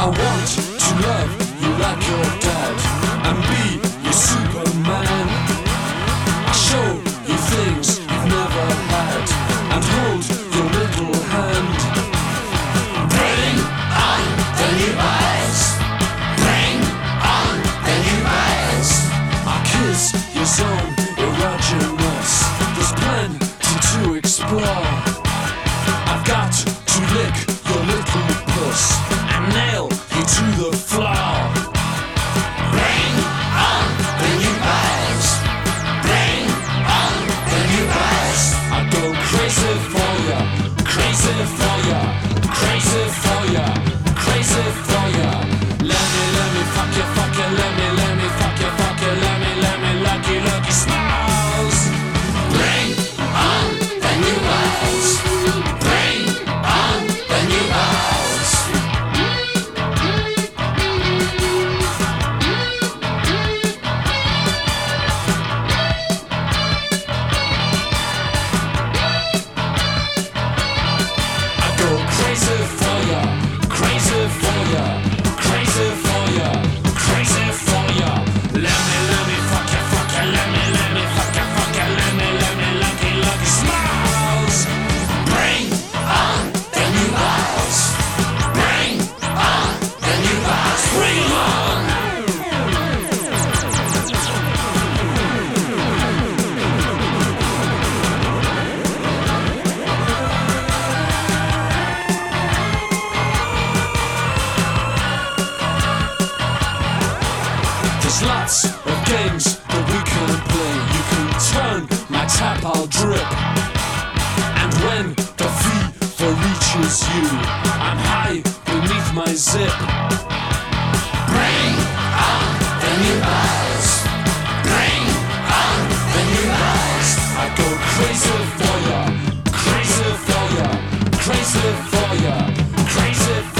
I want to love you like your dad and be your Superman. I show you things you've never had and hold your little hand. Bring on the new eyes. Bring on the nubiles. I kiss your zone erogenous. There's plenty to explore. I've got to lick go There's lots of games that we can play. You can turn my tap, I'll drip. And when the fever reaches you, I'm high beneath my zip. Bring on the nubiles. Bring on the nubiles. I go crazy for ya, crazy for ya, crazy for ya, crazy for ya.